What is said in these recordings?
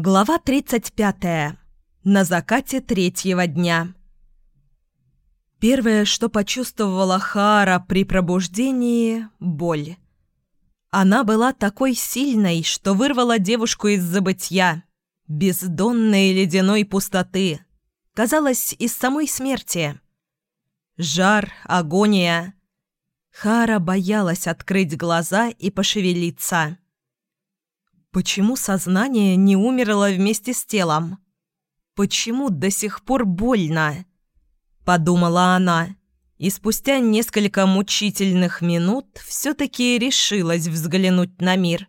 Глава 35. На закате третьего дня. Первое, что почувствовала Хара при пробуждении – боль. Она была такой сильной, что вырвала девушку из забытья, бездонной ледяной пустоты, казалось, из самой смерти. Жар, агония. Хара боялась открыть глаза и пошевелиться. Почему сознание не умерло вместе с телом? Почему до сих пор больно? Подумала она, и спустя несколько мучительных минут все-таки решилась взглянуть на мир.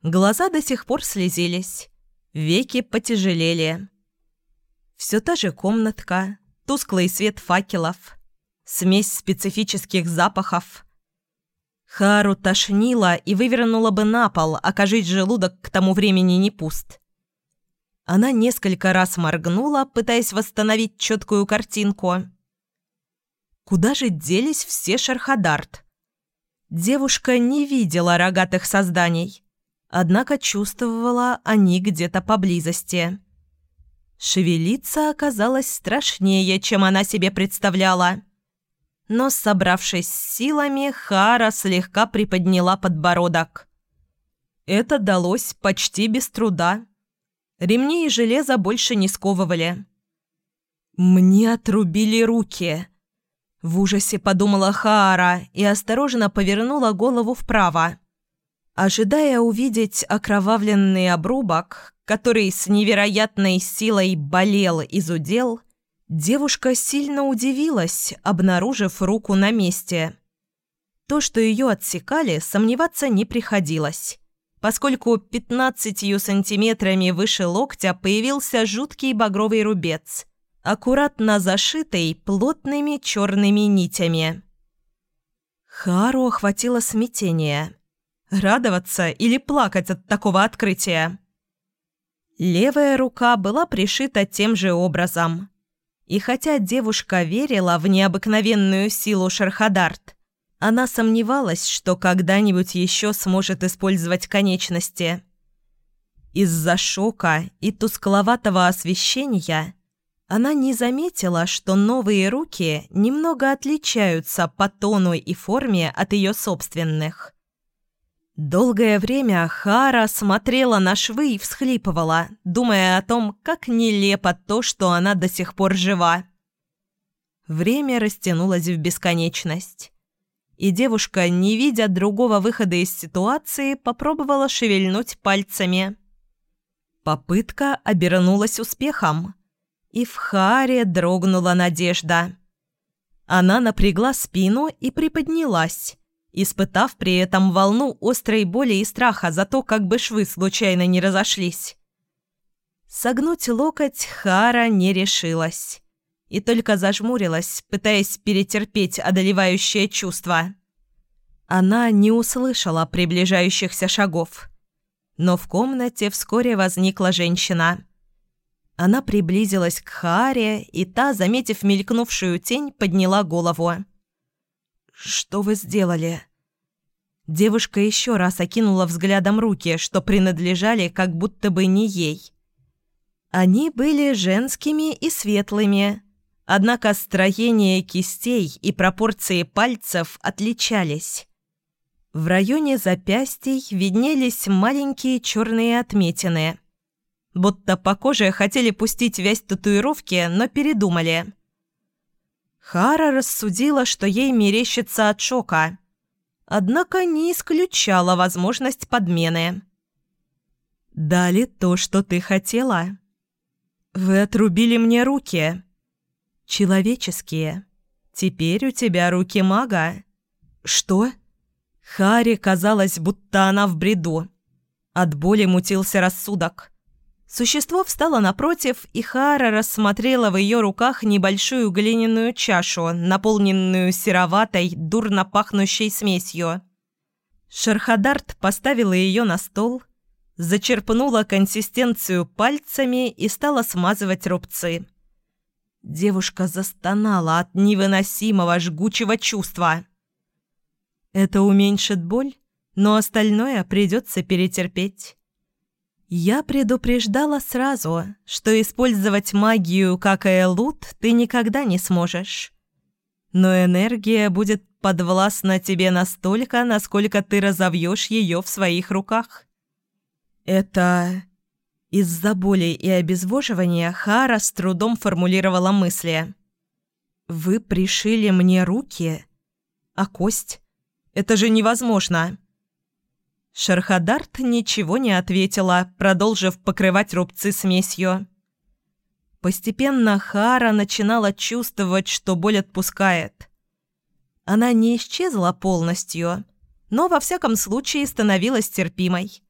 Глаза до сих пор слезились, веки потяжелели. Все та же комнатка, тусклый свет факелов, смесь специфических запахов – Хару тошнило и вывернула бы на пол, окажись желудок к тому времени не пуст. Она несколько раз моргнула, пытаясь восстановить четкую картинку. Куда же делись все Шархадарт? Девушка не видела рогатых созданий, однако чувствовала они где-то поблизости. Шевелиться оказалось страшнее, чем она себе представляла но, собравшись с силами, Хара слегка приподняла подбородок. Это далось почти без труда. Ремни и железо больше не сковывали. «Мне отрубили руки!» В ужасе подумала Хаара и осторожно повернула голову вправо, ожидая увидеть окровавленный обрубок, который с невероятной силой болел и зудел, Девушка сильно удивилась, обнаружив руку на месте. То, что ее отсекали, сомневаться не приходилось, поскольку 15 сантиметрами выше локтя появился жуткий багровый рубец, аккуратно зашитый плотными черными нитями. Хару охватило смятение. Радоваться или плакать от такого открытия? Левая рука была пришита тем же образом – и хотя девушка верила в необыкновенную силу Шархадарт, она сомневалась, что когда-нибудь еще сможет использовать конечности. Из-за шока и тускловатого освещения она не заметила, что новые руки немного отличаются по тону и форме от ее собственных. Долгое время Хара смотрела на швы и всхлипывала, думая о том, как нелепо то, что она до сих пор жива. Время растянулось в бесконечность. И девушка, не видя другого выхода из ситуации, попробовала шевельнуть пальцами. Попытка обернулась успехом. И в Харе дрогнула надежда. Она напрягла спину и приподнялась испытав при этом волну острой боли и страха за то, как бы швы случайно не разошлись. Согнуть локоть Хара не решилась и только зажмурилась, пытаясь перетерпеть одолевающее чувство. Она не услышала приближающихся шагов, но в комнате вскоре возникла женщина. Она приблизилась к Харе, и та, заметив мелькнувшую тень, подняла голову. «Что вы сделали?» Девушка еще раз окинула взглядом руки, что принадлежали как будто бы не ей. Они были женскими и светлыми, однако строение кистей и пропорции пальцев отличались. В районе запястий виднелись маленькие черные отметины. Будто по коже хотели пустить вязь татуировки, но передумали. Хара рассудила, что ей мерещится от шока. Однако не исключала возможность подмены. «Дали то, что ты хотела. Вы отрубили мне руки. Человеческие. Теперь у тебя руки мага. Что?» Харе казалось, будто она в бреду. От боли мутился рассудок. Существо встало напротив, и Хара рассмотрела в ее руках небольшую глиняную чашу, наполненную сероватой, дурно пахнущей смесью. Шархадарт поставила ее на стол, зачерпнула консистенцию пальцами и стала смазывать рубцы. Девушка застонала от невыносимого жгучего чувства. Это уменьшит боль, но остальное придется перетерпеть. Я предупреждала сразу, что использовать магию как Элут ты никогда не сможешь. Но энергия будет подвластна тебе настолько, насколько ты разовьешь ее в своих руках. Это... Из-за боли и обезвоживания Хара с трудом формулировала мысли. «Вы пришили мне руки? А кость? Это же невозможно!» Шархадарт ничего не ответила, продолжив покрывать рубцы смесью. Постепенно Хара начинала чувствовать, что боль отпускает. Она не исчезла полностью, но во всяком случае становилась терпимой.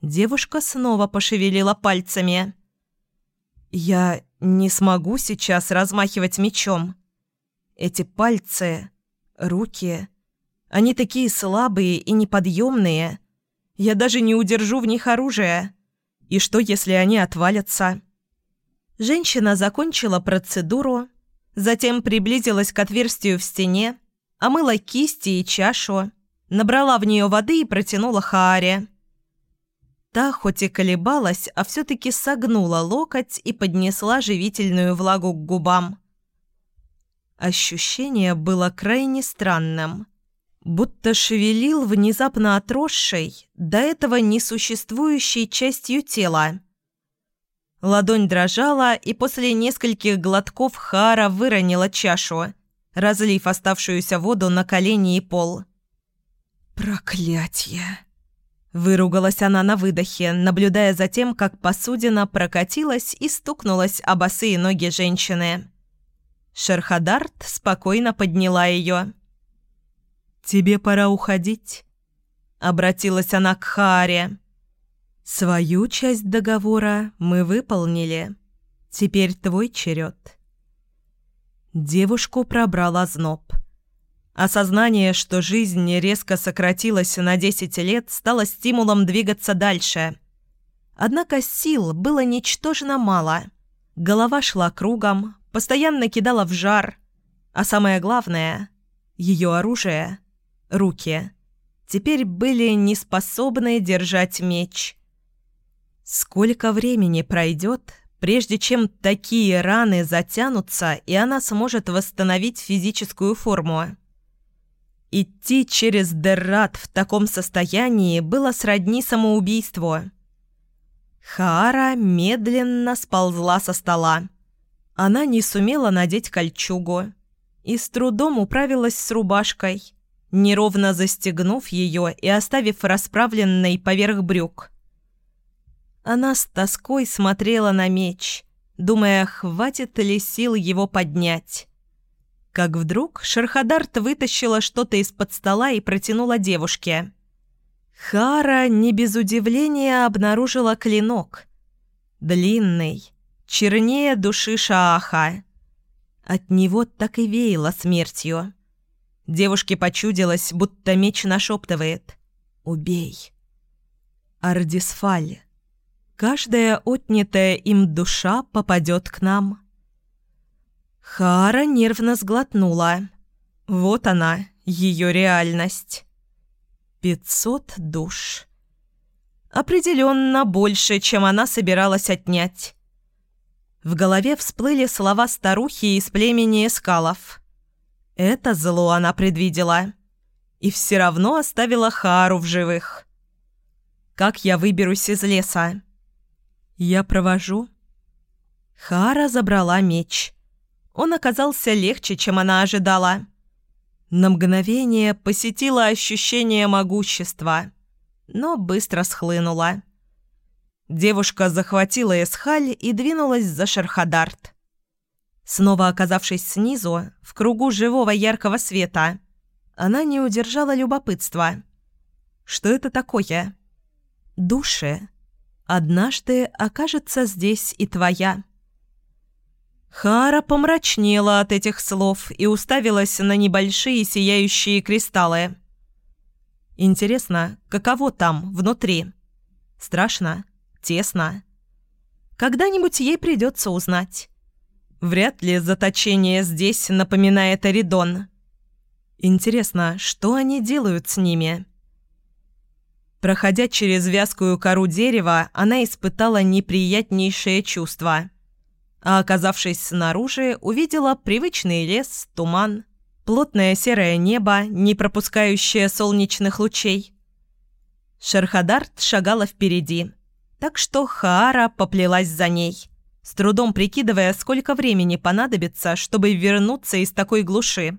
Девушка снова пошевелила пальцами. «Я не смогу сейчас размахивать мечом. Эти пальцы, руки, они такие слабые и неподъемные. Я даже не удержу в них оружие. И что, если они отвалятся?» Женщина закончила процедуру, затем приблизилась к отверстию в стене, омыла кисти и чашу, набрала в нее воды и протянула Хааре. Та хоть и колебалась, а все-таки согнула локоть и поднесла живительную влагу к губам. Ощущение было крайне странным. Будто шевелил внезапно отросшей, до этого несуществующей частью тела. Ладонь дрожала, и после нескольких глотков Хара выронила чашу, разлив оставшуюся воду на колени и пол. «Проклятье!» Выругалась она на выдохе, наблюдая за тем, как посудина прокатилась и стукнулась о босые ноги женщины. Шерхадарт спокойно подняла ее. «Тебе пора уходить», — обратилась она к Хааре. «Свою часть договора мы выполнили. Теперь твой черед». Девушку пробрала зноб. Осознание, что жизнь резко сократилась на 10 лет, стало стимулом двигаться дальше. Однако сил было ничтожно мало. Голова шла кругом, постоянно кидала в жар. А самое главное — ее оружие, руки, теперь были не способны держать меч. Сколько времени пройдет, прежде чем такие раны затянутся, и она сможет восстановить физическую форму? Идти через Деррат в таком состоянии было сродни самоубийству. Хаара медленно сползла со стола. Она не сумела надеть кольчугу и с трудом управилась с рубашкой, неровно застегнув ее и оставив расправленной поверх брюк. Она с тоской смотрела на меч, думая, хватит ли сил его поднять. Как вдруг Шерхадарт вытащила что-то из-под стола и протянула девушке. Хара не без удивления обнаружила клинок. Длинный, чернее души Шааха. От него так и веяло смертью. Девушке почудилось, будто меч нашептывает «Убей». Ардисфаль. Каждая отнятая им душа попадет к нам. Хара нервно сглотнула. Вот она, ее реальность. Пятьсот душ. Определенно больше, чем она собиралась отнять. В голове всплыли слова старухи из племени эскалов. Это зло она предвидела. И все равно оставила Хару в живых. Как я выберусь из леса? Я провожу. Хара забрала меч. Он оказался легче, чем она ожидала. На мгновение посетило ощущение могущества, но быстро схлынуло. Девушка захватила Эсхаль и двинулась за Шерхадарт. Снова оказавшись снизу, в кругу живого яркого света, она не удержала любопытства. Что это такое? Души. Однажды окажется здесь и твоя. Хара помрачнела от этих слов и уставилась на небольшие сияющие кристаллы. Интересно, каково там, внутри? Страшно? Тесно? Когда-нибудь ей придется узнать. Вряд ли заточение здесь напоминает Аридон. Интересно, что они делают с ними? Проходя через вязкую кору дерева, она испытала неприятнейшее чувство. А оказавшись снаружи, увидела привычный лес, туман, плотное серое небо, не пропускающее солнечных лучей. Шерхадарт шагала впереди, так что Хаара поплелась за ней, с трудом прикидывая, сколько времени понадобится, чтобы вернуться из такой глуши.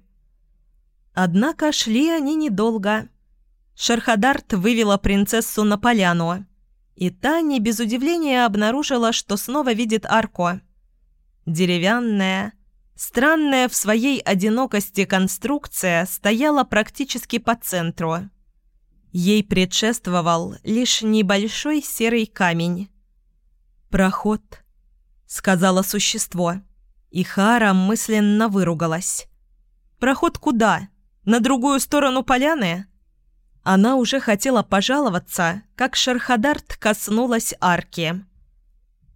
Однако шли они недолго. Шерхадарт вывела принцессу на поляну, и та не без удивления обнаружила, что снова видит арку. Деревянная, Странная в своей одинокости конструкция стояла практически по центру. Ей предшествовал лишь небольшой серый камень. «Проход», — сказала существо, и Хара мысленно выругалась. «Проход куда? На другую сторону поляны?» Она уже хотела пожаловаться, как Шархадарт коснулась арки.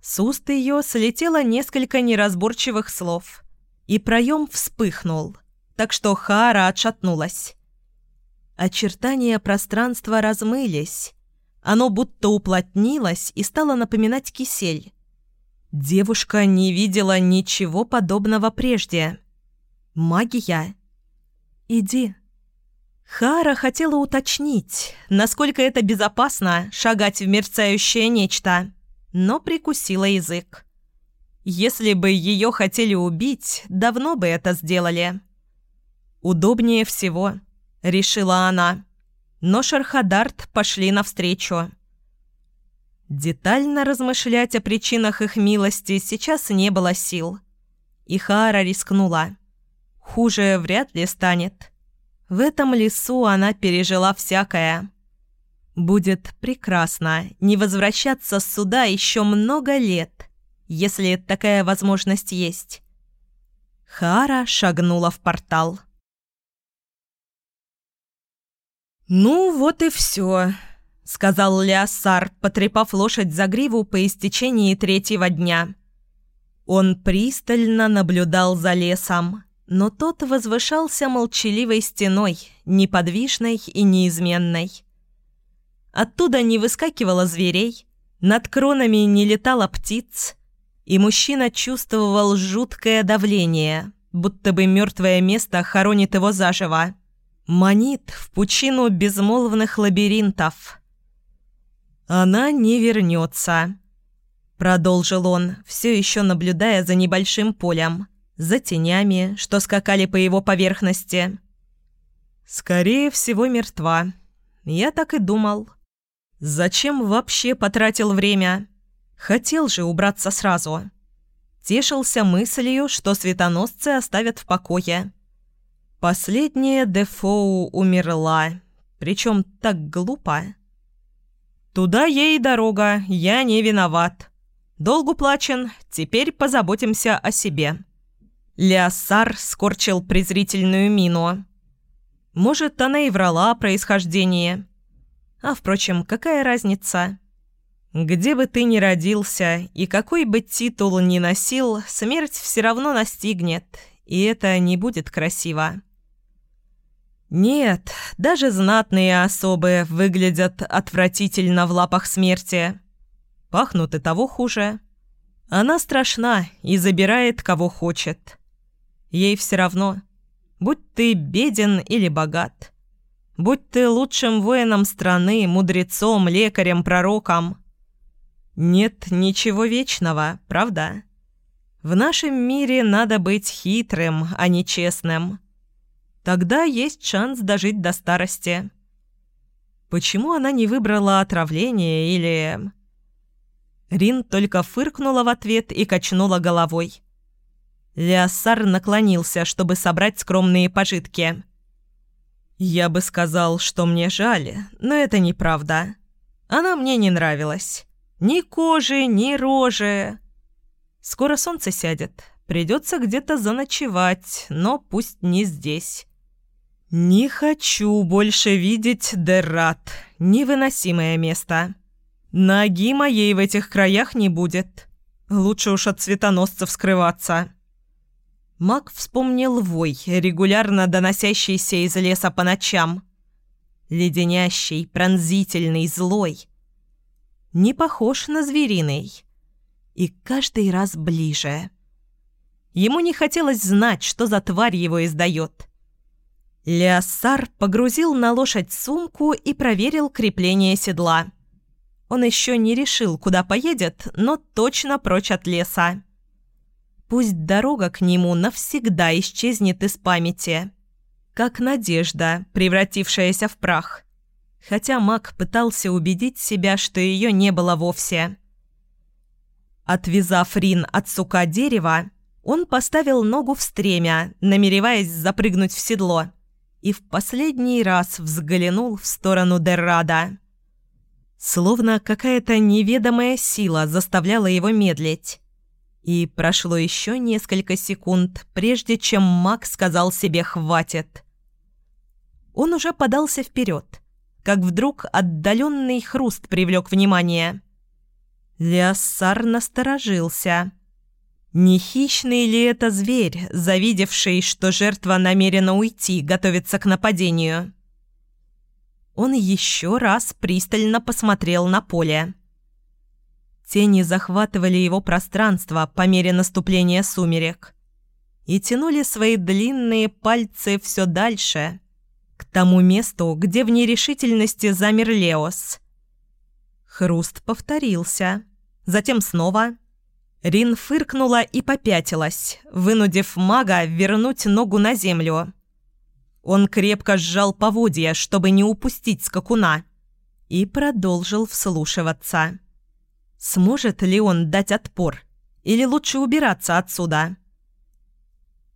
С уст ее слетело несколько неразборчивых слов — и проем вспыхнул, так что Хара отшатнулась. Очертания пространства размылись. Оно будто уплотнилось и стало напоминать кисель. Девушка не видела ничего подобного прежде. Магия. «Иди». Хара хотела уточнить, насколько это безопасно шагать в мерцающее нечто, но прикусила язык. Если бы ее хотели убить, давно бы это сделали. «Удобнее всего», — решила она. Но Шархадарт пошли навстречу. Детально размышлять о причинах их милости сейчас не было сил. И Хаара рискнула. Хуже вряд ли станет. В этом лесу она пережила всякое. Будет прекрасно не возвращаться сюда еще много лет — если такая возможность есть. Хара шагнула в портал. «Ну, вот и все», — сказал Леосар, потрепав лошадь за гриву по истечении третьего дня. Он пристально наблюдал за лесом, но тот возвышался молчаливой стеной, неподвижной и неизменной. Оттуда не выскакивало зверей, над кронами не летало птиц, и мужчина чувствовал жуткое давление, будто бы мертвое место хоронит его заживо. Манит в пучину безмолвных лабиринтов. «Она не вернется», — продолжил он, все еще наблюдая за небольшим полем, за тенями, что скакали по его поверхности. «Скорее всего, мертва. Я так и думал. Зачем вообще потратил время?» Хотел же убраться сразу. Тешился мыслью, что светоносцы оставят в покое. Последняя Дефоу умерла, причем так глупо. «Туда ей дорога, я не виноват. Долг уплачен, теперь позаботимся о себе». Леосар скорчил презрительную мину. Может, она и врала о происхождении. А, впрочем, какая разница? Где бы ты ни родился и какой бы титул ни носил, смерть все равно настигнет, и это не будет красиво. Нет, даже знатные особы выглядят отвратительно в лапах смерти. Пахнут и того хуже. Она страшна и забирает, кого хочет. Ей все равно, будь ты беден или богат. Будь ты лучшим воином страны, мудрецом, лекарем, пророком – нет ничего вечного, правда? В нашем мире надо быть хитрым, а не честным. Тогда есть шанс дожить до старости. Почему она не выбрала отравление или... Рин только фыркнула в ответ и качнула головой. Леоссар наклонился, чтобы собрать скромные пожитки. «Я бы сказал, что мне жаль, но это неправда. Она мне не нравилась. Ни кожи, ни рожи. Скоро солнце сядет. Придется где-то заночевать, но пусть не здесь. Не хочу больше видеть Деррат. Невыносимое место. Ноги моей в этих краях не будет. Лучше уж от цветоносцев скрываться. Маг вспомнил вой, регулярно доносящийся из леса по ночам. Леденящий, пронзительный, злой. Не похож на звериный. И каждый раз ближе. Ему не хотелось знать, что за тварь его издает. Леоссар погрузил на лошадь сумку и проверил крепление седла. Он еще не решил, куда поедет, но точно прочь от леса. Пусть дорога к нему навсегда исчезнет из памяти. Как надежда, превратившаяся в прах. Хотя маг пытался убедить себя, что ее не было вовсе. Отвязав Рин от сука дерева, он поставил ногу в стремя, намереваясь запрыгнуть в седло, и в последний раз взглянул в сторону Деррада. Словно какая-то неведомая сила заставляла его медлить. И прошло еще несколько секунд, прежде чем маг сказал себе «хватит». Он уже подался вперед, как вдруг отдаленный хруст привлек внимание. Леоссар насторожился – не хищный ли это зверь, завидевший, что жертва намерена уйти, готовится к нападению? Он еще раз пристально посмотрел на поле. Тени захватывали его пространство по мере наступления сумерек и тянули свои длинные пальцы все дальше, к тому месту, где в нерешительности замер Леос. Хруст повторился, затем снова – Рин фыркнула и попятилась, вынудив мага вернуть ногу на землю. Он крепко сжал поводья, чтобы не упустить скакуна, и продолжил вслушиваться. Сможет ли он дать отпор? Или лучше убираться отсюда?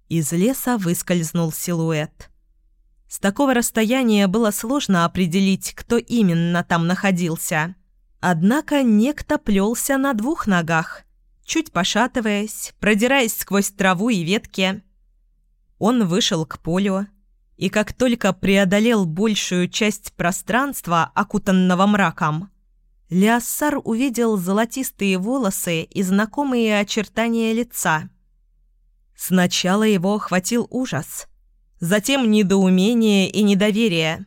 Из леса выскользнул силуэт. С такого расстояния было сложно определить, кто именно там находился. Однако некто плелся на двух ногах – чуть пошатываясь, продираясь сквозь траву и ветки. Он вышел к полю, и как только преодолел большую часть пространства, окутанного мраком, Леоссар увидел золотистые волосы и знакомые очертания лица. Сначала его охватил ужас, затем недоумение и недоверие.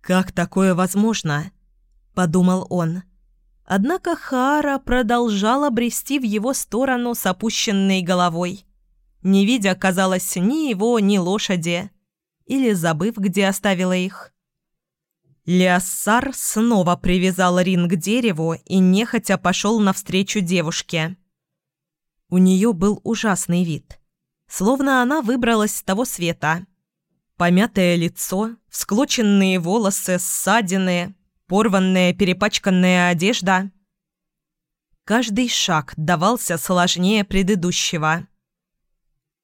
«Как такое возможно?» – подумал он – Однако Хара продолжала брести в его сторону с опущенной головой, не видя, казалось, ни его, ни лошади, или забыв, где оставила их. Леоссар снова привязал Рин к дереву и нехотя пошел навстречу девушке. У нее был ужасный вид, словно она выбралась с того света. Помятое лицо, всклоченные волосы, ссадины, порванная перепачканная одежда. Каждый шаг давался сложнее предыдущего.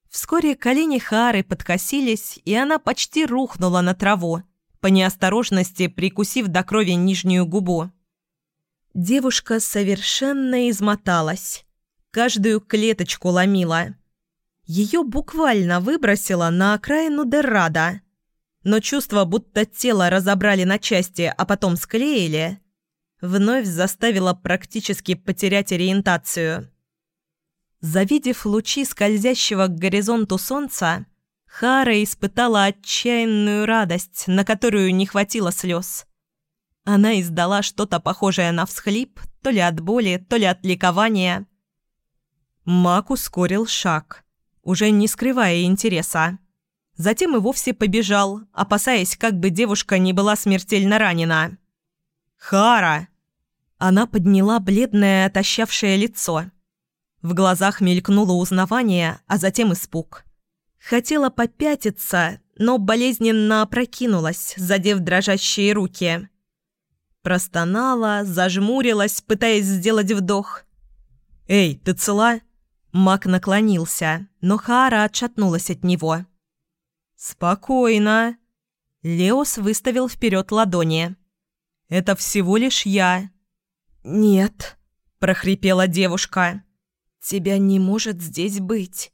Вскоре колени Хары подкосились, и она почти рухнула на траву, по неосторожности прикусив до крови нижнюю губу. Девушка совершенно измоталась, каждую клеточку ломила. Ее буквально выбросило на окраину Деррада – но чувство, будто тело разобрали на части, а потом склеили, вновь заставило практически потерять ориентацию. Завидев лучи скользящего к горизонту солнца, Хара испытала отчаянную радость, на которую не хватило слез. Она издала что-то похожее на всхлип, то ли от боли, то ли от ликования. Мак ускорил шаг, уже не скрывая интереса. Затем и вовсе побежал, опасаясь, как бы девушка не была смертельно ранена. «Хара!» Она подняла бледное, отощавшее лицо. В глазах мелькнуло узнавание, а затем испуг. Хотела попятиться, но болезненно опрокинулась, задев дрожащие руки. Простонала, зажмурилась, пытаясь сделать вдох. «Эй, ты цела?» Мак наклонился, но Хара отшатнулась от него. «Спокойно!» Леос выставил вперед ладони. «Это всего лишь я». «Нет», – прохрипела девушка. «Тебя не может здесь быть.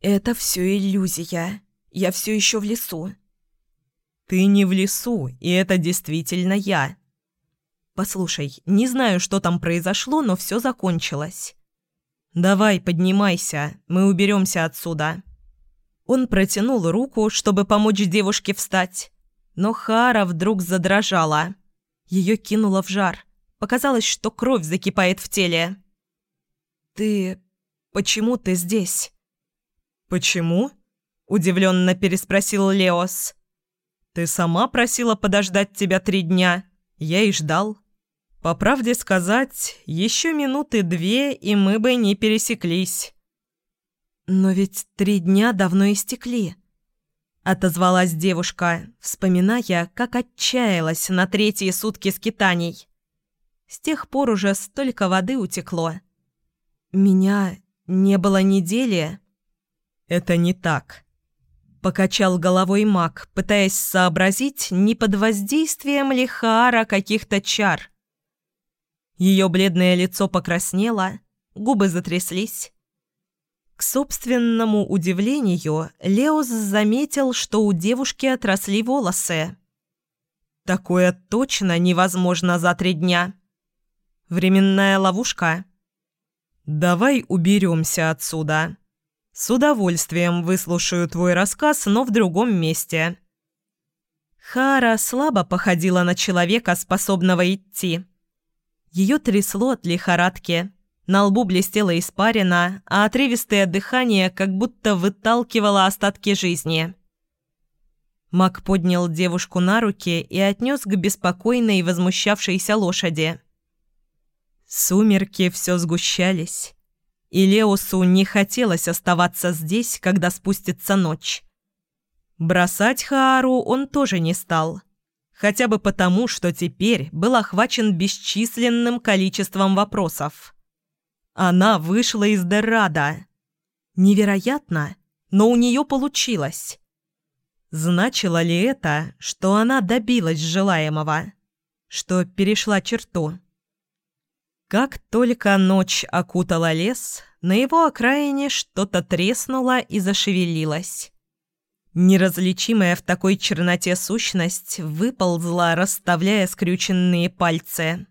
Это все иллюзия. Я все еще в лесу». «Ты не в лесу, и это действительно я». «Послушай, не знаю, что там произошло, но все закончилось. Давай, поднимайся, мы уберемся отсюда». Он протянул руку, чтобы помочь девушке встать, но Хара вдруг задрожала. Ее кинуло в жар. Показалось, что кровь закипает в теле. «Ты... почему ты здесь?» «Почему?» – удивленно переспросил Леос. «Ты сама просила подождать тебя три дня. Я и ждал. По правде сказать, еще минуты две, и мы бы не пересеклись». «Но ведь три дня давно истекли», — отозвалась девушка, вспоминая, как отчаялась на третьи сутки скитаний. С тех пор уже столько воды утекло. «Меня не было недели?» «Это не так», — покачал головой маг, пытаясь сообразить, не под воздействием ли Хаара каких-то чар. Ее бледное лицо покраснело, губы затряслись. К собственному удивлению, Леос заметил, что у девушки отросли волосы. Такое точно невозможно за три дня. Временная ловушка. «Давай уберемся отсюда. С удовольствием выслушаю твой рассказ, но в другом месте». Хара слабо походила на человека, способного идти. Ее трясло от лихорадки. На лбу блестела испарина, а отрывистое дыхание как будто выталкивало остатки жизни. Мак поднял девушку на руки и отнес к беспокойной и возмущавшейся лошади. Сумерки все сгущались, и Леосу не хотелось оставаться здесь, когда спустится ночь. Бросать Хаару он тоже не стал, хотя бы потому, что теперь был охвачен бесчисленным количеством вопросов. Она вышла из Деррада. Невероятно, но у нее получилось. Значило ли это, что она добилась желаемого? Что перешла черту? Как только ночь окутала лес, на его окраине что-то треснуло и зашевелилось. Неразличимая в такой черноте сущность выползла, расставляя скрюченные пальцы.